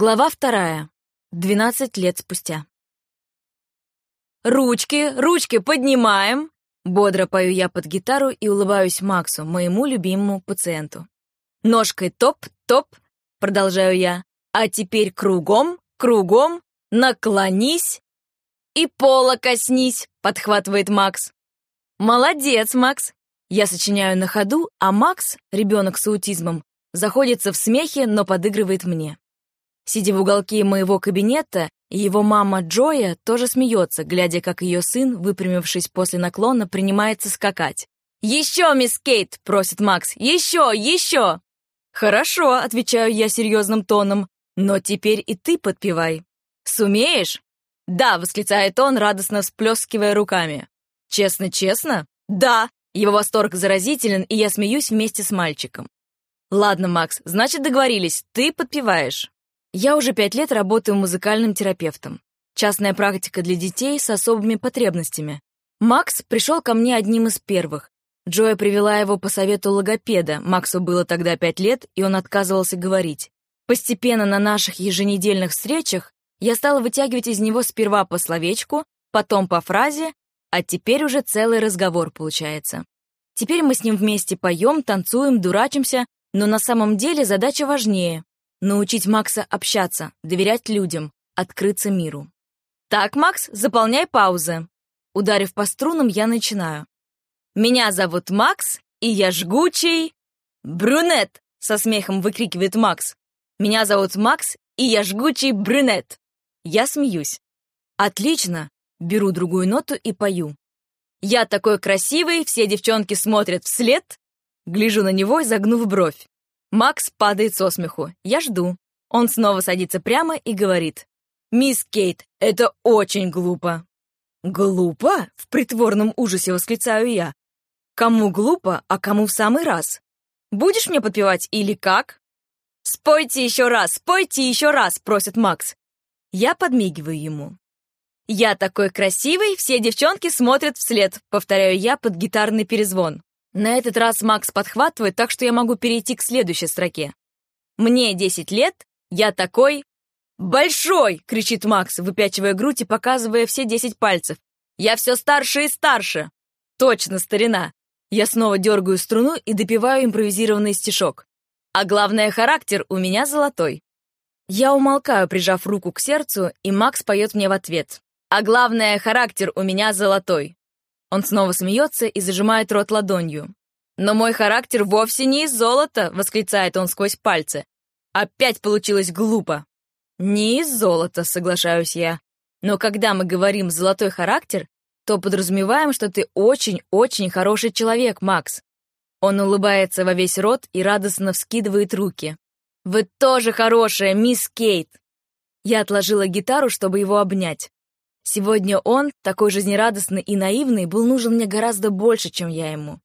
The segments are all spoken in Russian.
Глава вторая. Двенадцать лет спустя. «Ручки, ручки поднимаем!» Бодро пою я под гитару и улыбаюсь Максу, моему любимому пациенту. «Ножкой топ-топ!» — продолжаю я. «А теперь кругом, кругом, наклонись и пола коснись!» — подхватывает Макс. «Молодец, Макс!» Я сочиняю на ходу, а Макс, ребенок с аутизмом, заходится в смехе, но подыгрывает мне. Сидя в уголке моего кабинета, его мама Джоя тоже смеется, глядя, как ее сын, выпрямившись после наклона, принимается скакать. «Еще, мисс Кейт!» — просит Макс. «Еще! Еще!» «Хорошо», — отвечаю я серьезным тоном, «но теперь и ты подпевай». «Сумеешь?» «Да!» — восклицает он, радостно всплескивая руками. «Честно-честно?» «Да!» Его восторг заразителен, и я смеюсь вместе с мальчиком. «Ладно, Макс, значит, договорились, ты подпеваешь». Я уже пять лет работаю музыкальным терапевтом. Частная практика для детей с особыми потребностями. Макс пришел ко мне одним из первых. Джоя привела его по совету логопеда. Максу было тогда пять лет, и он отказывался говорить. Постепенно на наших еженедельных встречах я стала вытягивать из него сперва по словечку, потом по фразе, а теперь уже целый разговор получается. Теперь мы с ним вместе поем, танцуем, дурачимся, но на самом деле задача важнее Научить Макса общаться, доверять людям, открыться миру. «Так, Макс, заполняй паузы». Ударив по струнам, я начинаю. «Меня зовут Макс, и я жгучий...» «Брюнет!» — со смехом выкрикивает Макс. «Меня зовут Макс, и я жгучий брюнет!» Я смеюсь. «Отлично!» — беру другую ноту и пою. «Я такой красивый, все девчонки смотрят вслед!» Гляжу на него, загнув бровь. Макс падает со смеху. Я жду. Он снова садится прямо и говорит. «Мисс Кейт, это очень глупо». «Глупо?» — в притворном ужасе восклицаю я. «Кому глупо, а кому в самый раз? Будешь мне подпевать или как?» «Спойте еще раз, спойте еще раз!» — просит Макс. Я подмигиваю ему. «Я такой красивый, все девчонки смотрят вслед», — повторяю я под гитарный перезвон. На этот раз Макс подхватывает, так что я могу перейти к следующей строке. «Мне 10 лет, я такой...» «Большой!» — кричит Макс, выпячивая грудь и показывая все 10 пальцев. «Я все старше и старше!» «Точно, старина!» Я снова дергаю струну и допиваю импровизированный стишок. А главное, характер у меня золотой. Я умолкаю, прижав руку к сердцу, и Макс поет мне в ответ. А главное, характер у меня золотой. Он снова смеется и зажимает рот ладонью. «Но мой характер вовсе не из золота!» — восклицает он сквозь пальцы. «Опять получилось глупо!» «Не из золота», — соглашаюсь я. «Но когда мы говорим «золотой характер», то подразумеваем, что ты очень-очень хороший человек, Макс». Он улыбается во весь рот и радостно вскидывает руки. «Вы тоже хорошая, мисс Кейт!» Я отложила гитару, чтобы его обнять. Сегодня он, такой жизнерадостный и наивный, был нужен мне гораздо больше, чем я ему.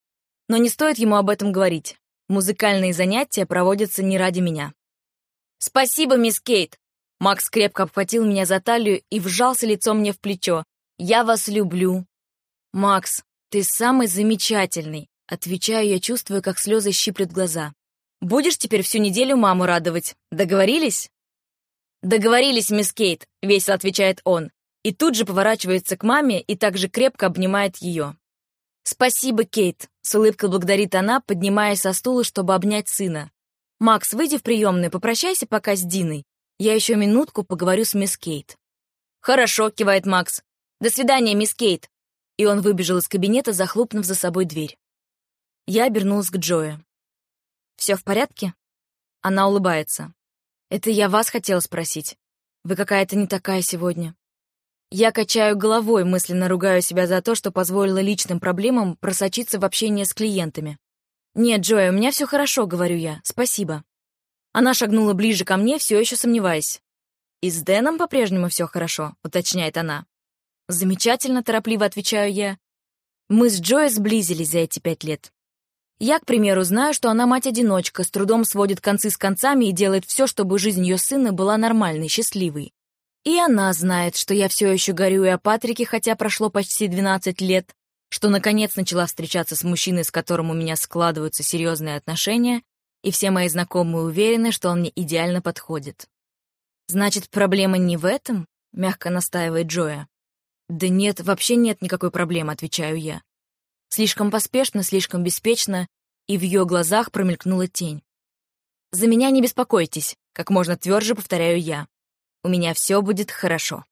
Но не стоит ему об этом говорить. Музыкальные занятия проводятся не ради меня. «Спасибо, мисс Кейт!» Макс крепко обхватил меня за талию и вжался лицом мне в плечо. «Я вас люблю!» «Макс, ты самый замечательный!» Отвечаю я, чувствую, как слезы щиплют глаза. «Будешь теперь всю неделю маму радовать? Договорились?» «Договорились, мисс Кейт», — весело отвечает он и тут же поворачивается к маме и также крепко обнимает ее. «Спасибо, Кейт», — с улыбкой благодарит она, поднимаясь со стула, чтобы обнять сына. «Макс, выйди в приемную, попрощайся пока с Диной. Я еще минутку поговорю с мисс Кейт». «Хорошо», — кивает Макс. «До свидания, мисс Кейт». И он выбежал из кабинета, захлопнув за собой дверь. Я обернулась к Джое. «Все в порядке?» Она улыбается. «Это я вас хотела спросить. Вы какая-то не такая сегодня». Я качаю головой, мысленно ругаю себя за то, что позволила личным проблемам просочиться в общение с клиентами. «Нет, Джоя, у меня все хорошо», — говорю я. «Спасибо». Она шагнула ближе ко мне, все еще сомневаясь. «И с Дэном по-прежнему все хорошо», — уточняет она. «Замечательно», — торопливо отвечаю я. Мы с Джоей сблизились за эти пять лет. Я, к примеру, знаю, что она мать-одиночка, с трудом сводит концы с концами и делает все, чтобы жизнь ее сына была нормальной, счастливой. И она знает, что я все еще горюю о Патрике, хотя прошло почти 12 лет, что наконец начала встречаться с мужчиной, с которым у меня складываются серьезные отношения, и все мои знакомые уверены, что он мне идеально подходит. Значит, проблема не в этом? Мягко настаивает Джоя. Да нет, вообще нет никакой проблемы, отвечаю я. Слишком поспешно, слишком беспечно, и в ее глазах промелькнула тень. «За меня не беспокойтесь», — как можно тверже повторяю я. «У меня все будет хорошо».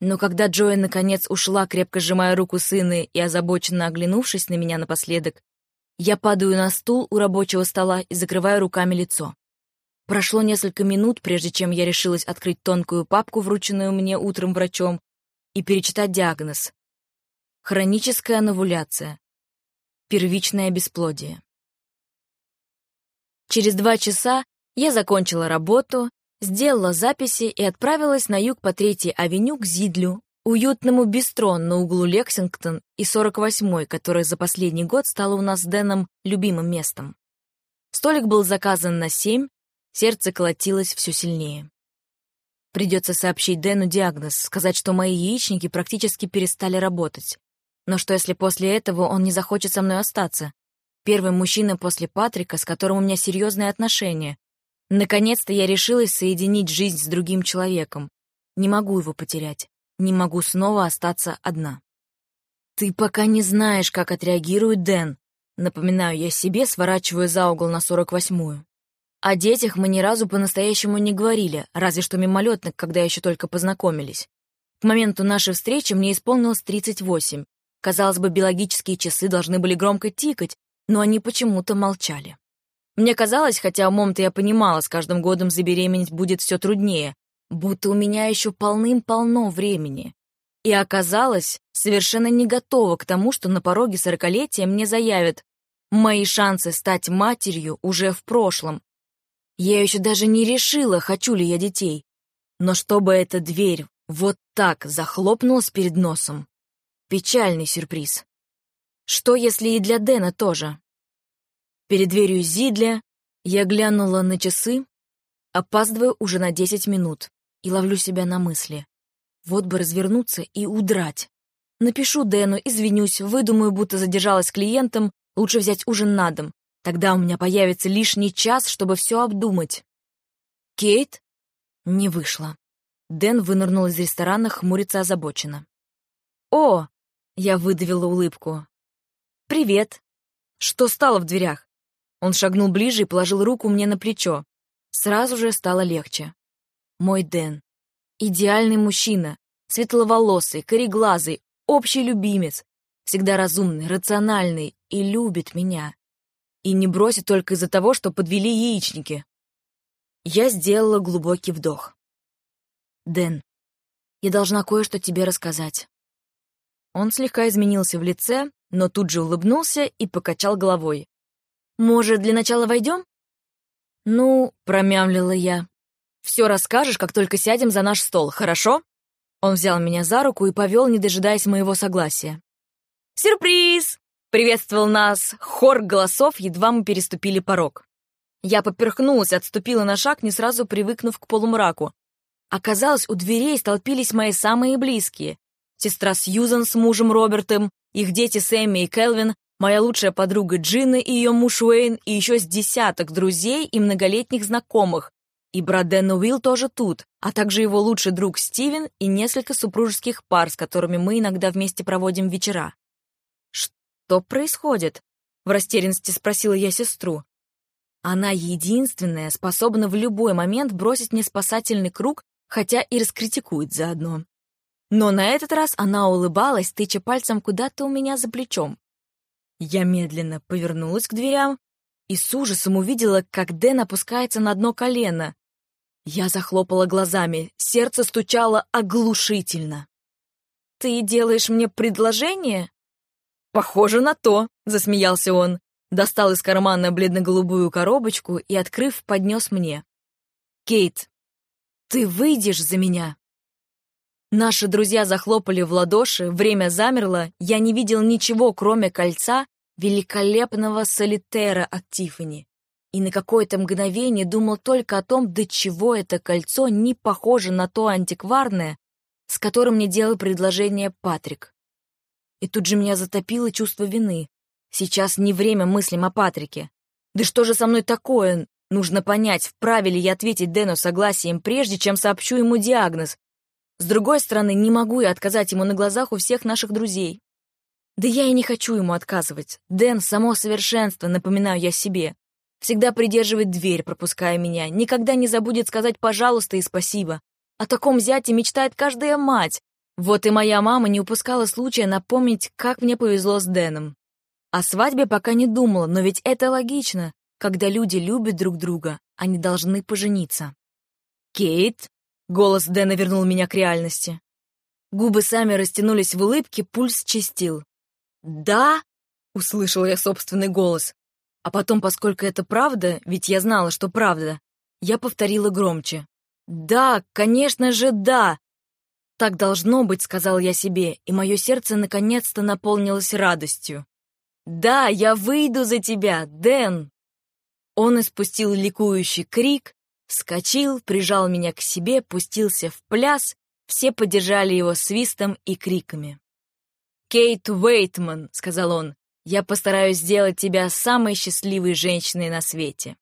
Но когда Джоя наконец ушла, крепко сжимая руку сына и озабоченно оглянувшись на меня напоследок, я падаю на стул у рабочего стола и закрываю руками лицо. Прошло несколько минут, прежде чем я решилась открыть тонкую папку, врученную мне утром врачом, и перечитать диагноз. Хроническая новуляция. Первичное бесплодие. Через два часа я закончила работу, сделала записи и отправилась на юг по Третьей авеню к Зидлю, уютному бистро на углу Лексингтон и 48-й, который за последний год стало у нас с Дэном любимым местом. Столик был заказан на семь, сердце колотилось все сильнее. Придется сообщить Дэну диагноз, сказать, что мои яичники практически перестали работать. Но что если после этого он не захочет со мной остаться? Первый мужчина после Патрика, с которым у меня серьезные отношения. Наконец-то я решилась соединить жизнь с другим человеком. Не могу его потерять. Не могу снова остаться одна. «Ты пока не знаешь, как отреагирует Дэн», напоминаю я себе, сворачивая за угол на 48-ю. О детях мы ни разу по-настоящему не говорили, разве что мимолетно, когда еще только познакомились. К моменту нашей встречи мне исполнилось 38. Казалось бы, биологические часы должны были громко тикать, но они почему-то молчали. Мне казалось, хотя умом-то я понимала, с каждым годом забеременеть будет все труднее, будто у меня еще полным-полно времени. И оказалось, совершенно не готова к тому, что на пороге сорокалетия мне заявят, мои шансы стать матерью уже в прошлом. Я еще даже не решила, хочу ли я детей. Но чтобы эта дверь вот так захлопнулась перед носом, печальный сюрприз. Что, если и для Дэна тоже? Перед дверью Зидля я глянула на часы, опаздываю уже на 10 минут и ловлю себя на мысли. Вот бы развернуться и удрать. Напишу Дэну, извинюсь, выдумаю, будто задержалась клиентом, лучше взять ужин на дом. Тогда у меня появится лишний час, чтобы все обдумать. Кейт? Не вышло. Дэн вынырнул из ресторана, хмурится озабоченно. «О!» — я выдавила улыбку. «Привет!» «Что стало в дверях?» Он шагнул ближе и положил руку мне на плечо. Сразу же стало легче. Мой Дэн. Идеальный мужчина. Светловолосый, кореглазый, общий любимец. Всегда разумный, рациональный и любит меня. И не бросит только из-за того, что подвели яичники. Я сделала глубокий вдох. «Дэн, я должна кое-что тебе рассказать». Он слегка изменился в лице, но тут же улыбнулся и покачал головой. Может, для начала войдем?» «Ну», — промямлила я. «Все расскажешь, как только сядем за наш стол, хорошо?» Он взял меня за руку и повел, не дожидаясь моего согласия. «Сюрприз!» — приветствовал нас хор голосов, едва мы переступили порог. Я поперхнулась, отступила на шаг, не сразу привыкнув к полумраку. Оказалось, у дверей столпились мои самые близкие. Сестра Сьюзан с мужем Робертом, их дети Сэмми и Келвин, моя лучшая подруга Джина и ее муж Уэйн, и еще с десяток друзей и многолетних знакомых. И брат Дэн Уилл тоже тут, а также его лучший друг Стивен и несколько супружеских пар, с которыми мы иногда вместе проводим вечера. «Что происходит?» — в растерянности спросила я сестру. Она единственная способна в любой момент бросить мне спасательный круг, хотя и раскритикует заодно. Но на этот раз она улыбалась, тыча пальцем куда-то у меня за плечом. Я медленно повернулась к дверям и с ужасом увидела, как Дэн опускается на дно колено. Я захлопала глазами, сердце стучало оглушительно. «Ты делаешь мне предложение?» «Похоже на то», — засмеялся он. Достал из кармана бледно-голубую коробочку и, открыв, поднес мне. «Кейт, ты выйдешь за меня?» Наши друзья захлопали в ладоши, время замерло, я не видел ничего, кроме кольца великолепного солитера от Тиффани. И на какое-то мгновение думал только о том, до чего это кольцо не похоже на то антикварное, с которым мне делал предложение Патрик. И тут же меня затопило чувство вины. Сейчас не время мыслям о Патрике. Да что же со мной такое? Нужно понять, вправе ли я ответить Дэну согласием, прежде чем сообщу ему диагноз. С другой стороны, не могу я отказать ему на глазах у всех наших друзей. Да я и не хочу ему отказывать. Дэн — само совершенство, напоминаю я себе. Всегда придерживает дверь, пропуская меня, никогда не забудет сказать «пожалуйста» и «спасибо». О таком зяте мечтает каждая мать. Вот и моя мама не упускала случая напомнить, как мне повезло с Дэном. О свадьбе пока не думала, но ведь это логично. Когда люди любят друг друга, они должны пожениться. «Кейт?» — голос Дэна вернул меня к реальности. Губы сами растянулись в улыбке, пульс чистил. «Да?» — услышал я собственный голос. А потом, поскольку это правда, ведь я знала, что правда, я повторила громче. «Да, конечно же, да!» «Так должно быть», — сказал я себе, и мое сердце наконец-то наполнилось радостью. «Да, я выйду за тебя, Дэн!» Он испустил ликующий крик, вскочил, прижал меня к себе, пустился в пляс, все поддержали его свистом и криками. «Кейт Уэйтман», — сказал он, — «я постараюсь сделать тебя самой счастливой женщиной на свете».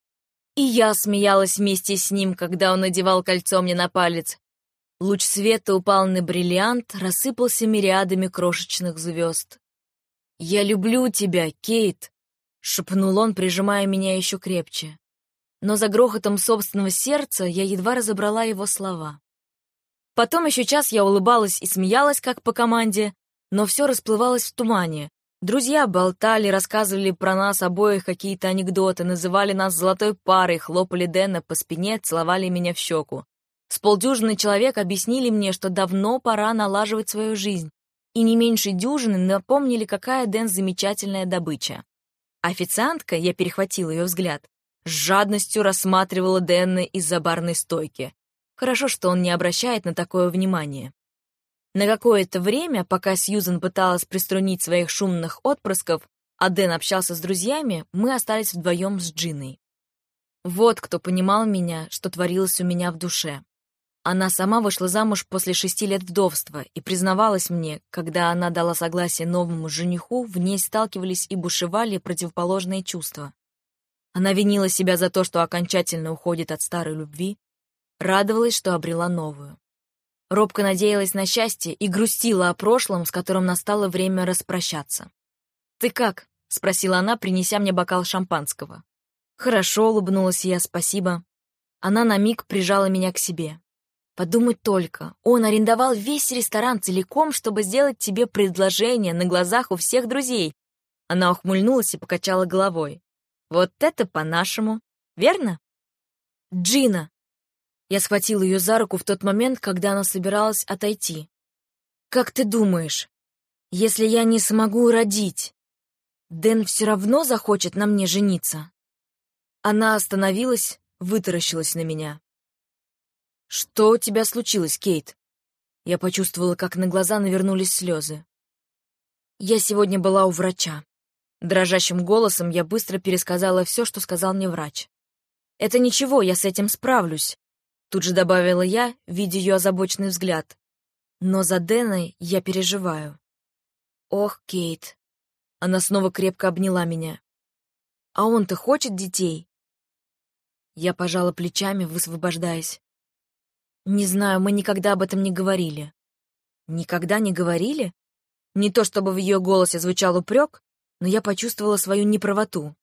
И я смеялась вместе с ним, когда он надевал кольцо мне на палец. Луч света упал на бриллиант, рассыпался мириадами крошечных звезд. «Я люблю тебя, Кейт», — шепнул он, прижимая меня еще крепче. Но за грохотом собственного сердца я едва разобрала его слова. Потом еще час я улыбалась и смеялась, как по команде, но все расплывалось в тумане. Друзья болтали, рассказывали про нас обоих какие-то анекдоты, называли нас золотой парой, хлопали Дэна по спине, целовали меня в щеку. С полдюжины человек объяснили мне, что давно пора налаживать свою жизнь, и не меньше дюжины напомнили, какая Дэн замечательная добыча. Официантка, я перехватила ее взгляд, с жадностью рассматривала Дэна из-за барной стойки. Хорошо, что он не обращает на такое внимание. На какое-то время, пока Сьюзен пыталась приструнить своих шумных отпрысков, а Дэн общался с друзьями, мы остались вдвоем с Джиной. Вот кто понимал меня, что творилось у меня в душе. Она сама вышла замуж после шести лет вдовства и признавалась мне, когда она дала согласие новому жениху, в ней сталкивались и бушевали противоположные чувства. Она винила себя за то, что окончательно уходит от старой любви, радовалась, что обрела новую. Робко надеялась на счастье и грустила о прошлом, с которым настало время распрощаться. «Ты как?» — спросила она, принеся мне бокал шампанского. «Хорошо», — улыбнулась я, спасибо. Она на миг прижала меня к себе. «Подумать только, он арендовал весь ресторан целиком, чтобы сделать тебе предложение на глазах у всех друзей». Она ухмыльнулась и покачала головой. «Вот это по-нашему, верно?» «Джина!» Я схватил ее за руку в тот момент, когда она собиралась отойти. «Как ты думаешь, если я не смогу родить, Дэн все равно захочет на мне жениться?» Она остановилась, вытаращилась на меня. «Что у тебя случилось, Кейт?» Я почувствовала, как на глаза навернулись слезы. «Я сегодня была у врача». Дрожащим голосом я быстро пересказала все, что сказал мне врач. «Это ничего, я с этим справлюсь. Тут же добавила я, видя ее озабоченный взгляд. Но за Дэной я переживаю. Ох, Кейт. Она снова крепко обняла меня. А он-то хочет детей? Я пожала плечами, высвобождаясь. Не знаю, мы никогда об этом не говорили. Никогда не говорили? Не то чтобы в ее голосе звучал упрек, но я почувствовала свою неправоту.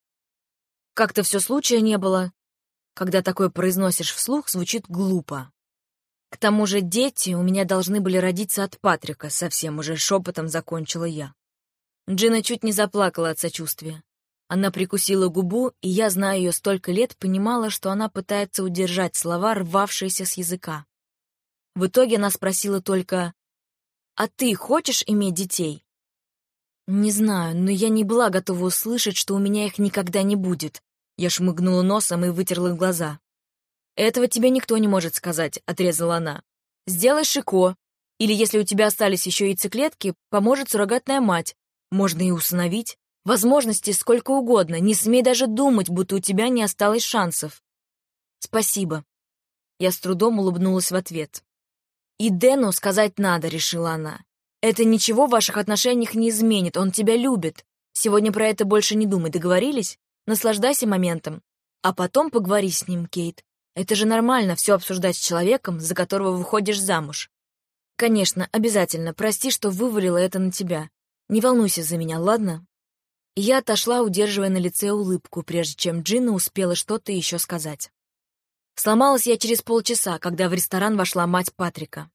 Как-то все случая не было, когда такое произносишь вслух, звучит глупо. К тому же дети у меня должны были родиться от Патрика, совсем уже шепотом закончила я. Джина чуть не заплакала от сочувствия. Она прикусила губу, и я, зная ее столько лет, понимала, что она пытается удержать слова, рвавшиеся с языка. В итоге она спросила только «А ты хочешь иметь детей?» Не знаю, но я не была готова услышать, что у меня их никогда не будет. Я шмыгнула носом и вытерла глаза. «Этого тебе никто не может сказать», — отрезала она. «Сделай шико, или если у тебя остались еще яйцеклетки, поможет суррогатная мать. Можно и усыновить. Возможностей сколько угодно, не смей даже думать, будто у тебя не осталось шансов». «Спасибо». Я с трудом улыбнулась в ответ. «И Дэну сказать надо», — решила она. «Это ничего в ваших отношениях не изменит, он тебя любит. Сегодня про это больше не думай, договорились?» Наслаждайся моментом. А потом поговори с ним, Кейт. Это же нормально все обсуждать с человеком, за которого выходишь замуж. Конечно, обязательно. Прости, что вывалила это на тебя. Не волнуйся за меня, ладно? Я отошла, удерживая на лице улыбку, прежде чем Джина успела что-то еще сказать. Сломалась я через полчаса, когда в ресторан вошла мать Патрика.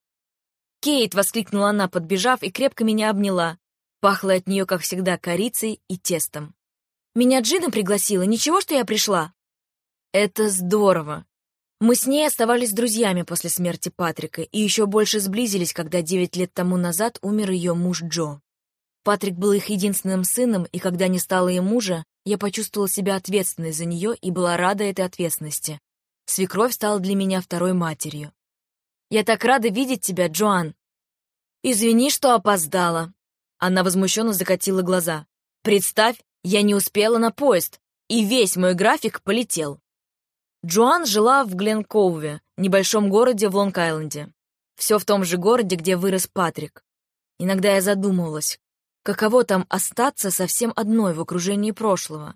«Кейт!» — воскликнула она, подбежав, и крепко меня обняла. Пахло от нее, как всегда, корицей и тестом. «Меня Джина пригласила, ничего, что я пришла?» «Это здорово!» Мы с ней оставались друзьями после смерти Патрика и еще больше сблизились, когда девять лет тому назад умер ее муж Джо. Патрик был их единственным сыном, и когда не стало ей мужа, я почувствовала себя ответственной за нее и была рада этой ответственности. Свекровь стала для меня второй матерью. «Я так рада видеть тебя, Джоан!» «Извини, что опоздала!» Она возмущенно закатила глаза. «Представь, я не успела на поезд, и весь мой график полетел!» Джоан жила в Гленкоуве, небольшом городе в Лонг-Айленде. Все в том же городе, где вырос Патрик. Иногда я задумывалась, каково там остаться совсем одной в окружении прошлого.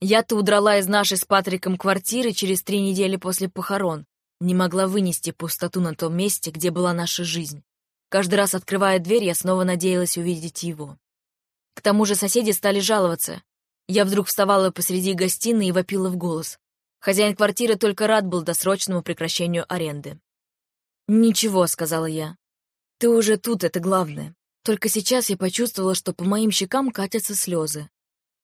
Я-то удрала из нашей с Патриком квартиры через три недели после похорон, не могла вынести пустоту на том месте, где была наша жизнь. Каждый раз, открывая дверь, я снова надеялась увидеть его. К тому же соседи стали жаловаться. Я вдруг вставала посреди гостиной и вопила в голос. Хозяин квартиры только рад был досрочному прекращению аренды. «Ничего», — сказала я. «Ты уже тут, это главное. Только сейчас я почувствовала, что по моим щекам катятся слезы.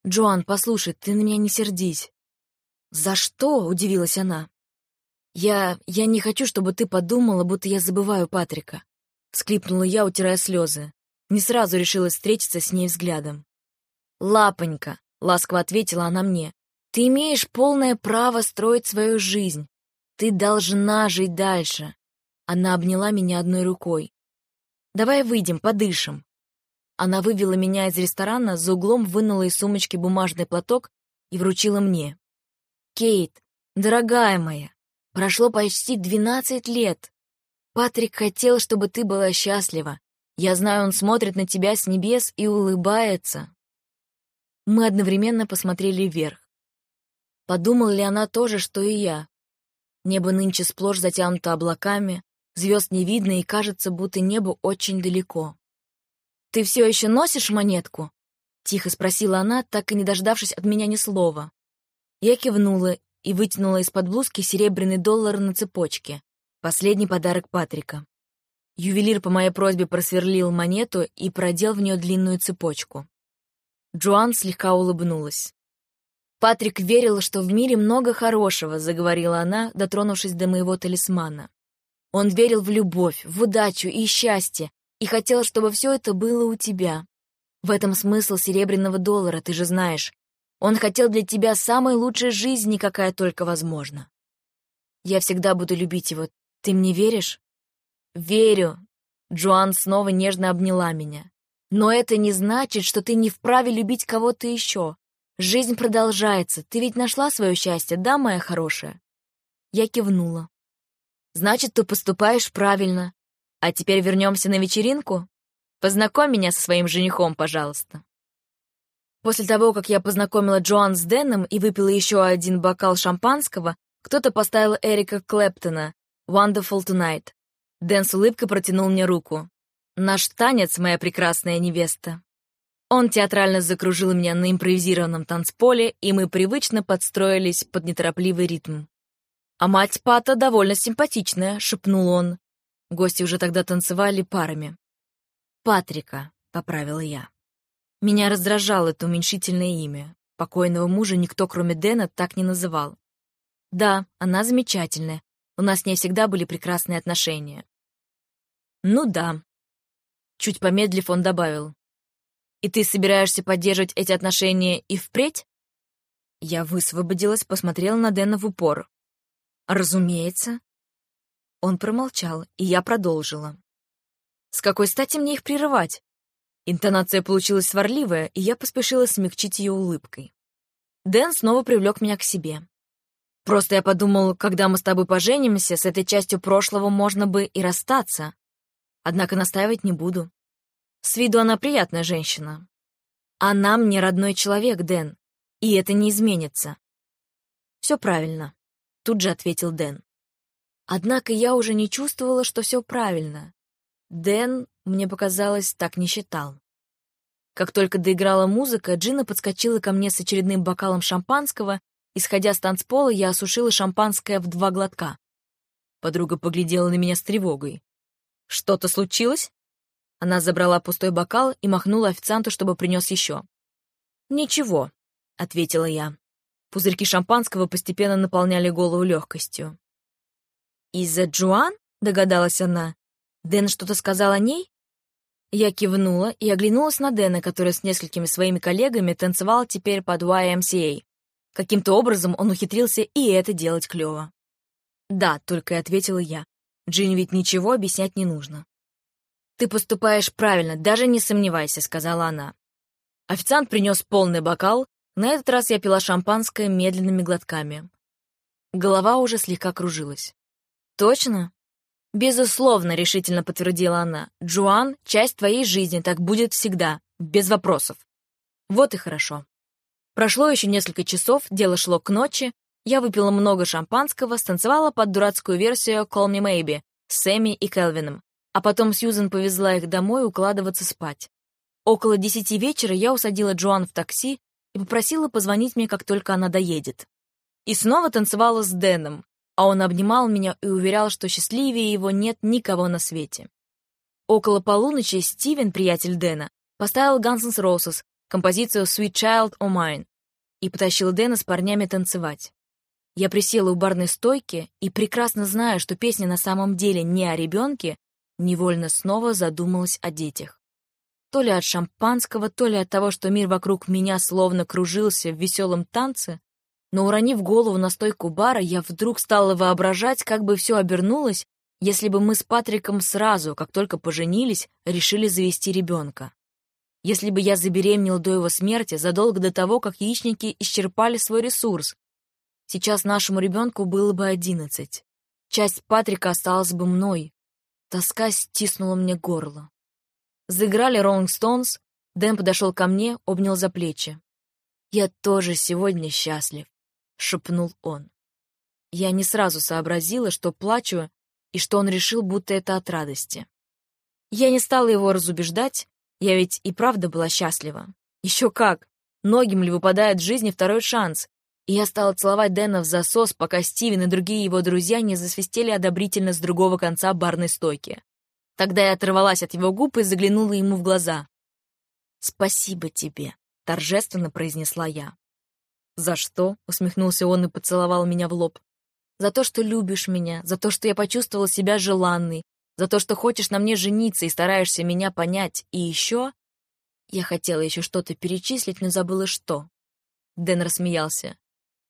Джоан, послушай, ты на меня не сердись». «За что?» — удивилась она. «Я... я не хочу, чтобы ты подумала, будто я забываю Патрика», — всклипнула я, утирая слезы. Не сразу решилась встретиться с ней взглядом. «Лапонька», — ласково ответила она мне, ты имеешь полное право строить свою жизнь. Ты должна жить дальше. Она обняла меня одной рукой. Давай выйдем, подышим. Она вывела меня из ресторана, за углом вынула из сумочки бумажный платок и вручила мне. «Кейт, дорогая моя, прошло почти двенадцать лет. Патрик хотел, чтобы ты была счастлива. Я знаю, он смотрит на тебя с небес и улыбается». Мы одновременно посмотрели вверх. Подумала ли она тоже, что и я? Небо нынче сплошь затянуто облаками, звезд не видно и кажется, будто небо очень далеко. «Ты все еще носишь монетку?» — тихо спросила она, так и не дождавшись от меня ни слова. Я кивнула и вытянула из-под блузки серебряный доллар на цепочке. Последний подарок Патрика. Ювелир по моей просьбе просверлил монету и продел в нее длинную цепочку. Джоан слегка улыбнулась. Патрик верил, что в мире много хорошего, заговорила она, дотронувшись до моего талисмана. Он верил в любовь, в удачу и счастье, и хотел, чтобы все это было у тебя. В этом смысл серебряного доллара, ты же знаешь. Он хотел для тебя самой лучшей жизни, какая только возможна. Я всегда буду любить его. Ты мне веришь? Верю. Джоан снова нежно обняла меня. Но это не значит, что ты не вправе любить кого-то еще. Жизнь продолжается. Ты ведь нашла свое счастье, да, моя хорошая?» Я кивнула. «Значит, ты поступаешь правильно. А теперь вернемся на вечеринку? Познакомь меня со своим женихом, пожалуйста». После того, как я познакомила Джоан с Дэном и выпила еще один бокал шампанского, кто-то поставил Эрика Клэптона «Wonderful Tonight». Дэн с улыбкой протянул мне руку. «Наш танец, моя прекрасная невеста». Он театрально закружил меня на импровизированном танцполе, и мы привычно подстроились под неторопливый ритм. «А мать Пата довольно симпатичная», — шепнул он. Гости уже тогда танцевали парами. «Патрика», — поправила я. Меня раздражало это уменьшительное имя. Покойного мужа никто, кроме Дэна, так не называл. Да, она замечательная. У нас с ней всегда были прекрасные отношения. Ну да. Чуть помедлив, он добавил. И ты собираешься поддерживать эти отношения и впредь? Я высвободилась, посмотрела на Дэна в упор. Разумеется. Он промолчал, и я продолжила. С какой стати мне их прерывать? Интонация получилась сварливая, и я поспешила смягчить ее улыбкой. Дэн снова привлек меня к себе. Просто я подумал, когда мы с тобой поженимся, с этой частью прошлого можно бы и расстаться. Однако настаивать не буду. С виду она приятная женщина. Она мне родной человек, Дэн, и это не изменится. Все правильно», — тут же ответил Дэн. Однако я уже не чувствовала, что все правильно. Дэн, мне показалось, так не считал. Как только доиграла музыка, Джина подскочила ко мне с очередным бокалом шампанского, и, сходя с танцпола, я осушила шампанское в два глотка. Подруга поглядела на меня с тревогой. «Что-то случилось?» Она забрала пустой бокал и махнула официанту, чтобы принес еще. «Ничего», — ответила я. Пузырьки шампанского постепенно наполняли голову легкостью. «Из-за Джоан?» — догадалась она. «Дэн что-то сказал о ней?» Я кивнула и оглянулась на Дэна, который с несколькими своими коллегами танцевал теперь под YMCA. Каким-то образом он ухитрился и это делать клёво. «Да», — только и ответила я. Джин ведь ничего объяснять не нужно. «Ты поступаешь правильно, даже не сомневайся», — сказала она. Официант принес полный бокал, на этот раз я пила шампанское медленными глотками. Голова уже слегка кружилась. «Точно?» «Безусловно», — решительно подтвердила она. «Джоан — часть твоей жизни, так будет всегда, без вопросов». Вот и хорошо. Прошло еще несколько часов, дело шло к ночи, я выпила много шампанского, станцевала под дурацкую версию «Call Me Maybe» с Сэмми и Келвином, а потом Сьюзен повезла их домой укладываться спать. Около десяти вечера я усадила Джоан в такси и попросила позвонить мне, как только она доедет. И снова танцевала с Дэном, а он обнимал меня и уверял, что счастливее его нет никого на свете. Около полуночи Стивен, приятель Дэна, поставил Guns N' Roses композицию «Sweet Child O' Mine» и потащил Дэна с парнями танцевать. Я присела у барной стойки и, прекрасно зная, что песня на самом деле не о ребенке, невольно снова задумалась о детях. То ли от шампанского, то ли от того, что мир вокруг меня словно кружился в веселом танце, но, уронив голову на стойку бара, я вдруг стала воображать, как бы все обернулось, если бы мы с Патриком сразу, как только поженились, решили завести ребенка. Если бы я забеременела до его смерти, задолго до того, как яичники исчерпали свой ресурс. Сейчас нашему ребенку было бы одиннадцать. Часть Патрика осталась бы мной. Тоска стиснула мне горло. Заиграли Роллинг Стоунс, Дэн подошел ко мне, обнял за плечи. «Я тоже сегодня счастлив. — шепнул он. Я не сразу сообразила, что плачу, и что он решил, будто это от радости. Я не стала его разубеждать, я ведь и правда была счастлива. Еще как! Многим ли выпадает в жизни второй шанс? И я стала целовать Дэна в засос, пока Стивен и другие его друзья не засвистели одобрительно с другого конца барной стойки. Тогда я оторвалась от его губ и заглянула ему в глаза. «Спасибо тебе», — торжественно произнесла я. «За что?» — усмехнулся он и поцеловал меня в лоб. «За то, что любишь меня, за то, что я почувствовал себя желанной, за то, что хочешь на мне жениться и стараешься меня понять. И еще...» Я хотела еще что-то перечислить, но забыла что. Дэн рассмеялся.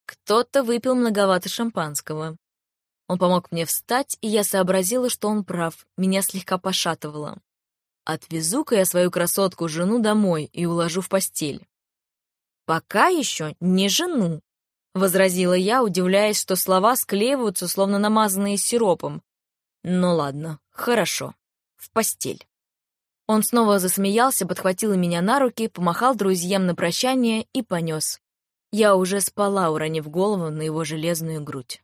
«Кто-то выпил многовато шампанского». Он помог мне встать, и я сообразила, что он прав, меня слегка пошатывало. Отвезу-ка я свою красотку-жену домой и уложу в постель. «Пока еще не жену», — возразила я, удивляясь, что слова склеиваются, словно намазанные сиропом. «Ну ладно, хорошо. В постель». Он снова засмеялся, подхватил меня на руки, помахал друзьям на прощание и понес. Я уже спала, уронив голову на его железную грудь.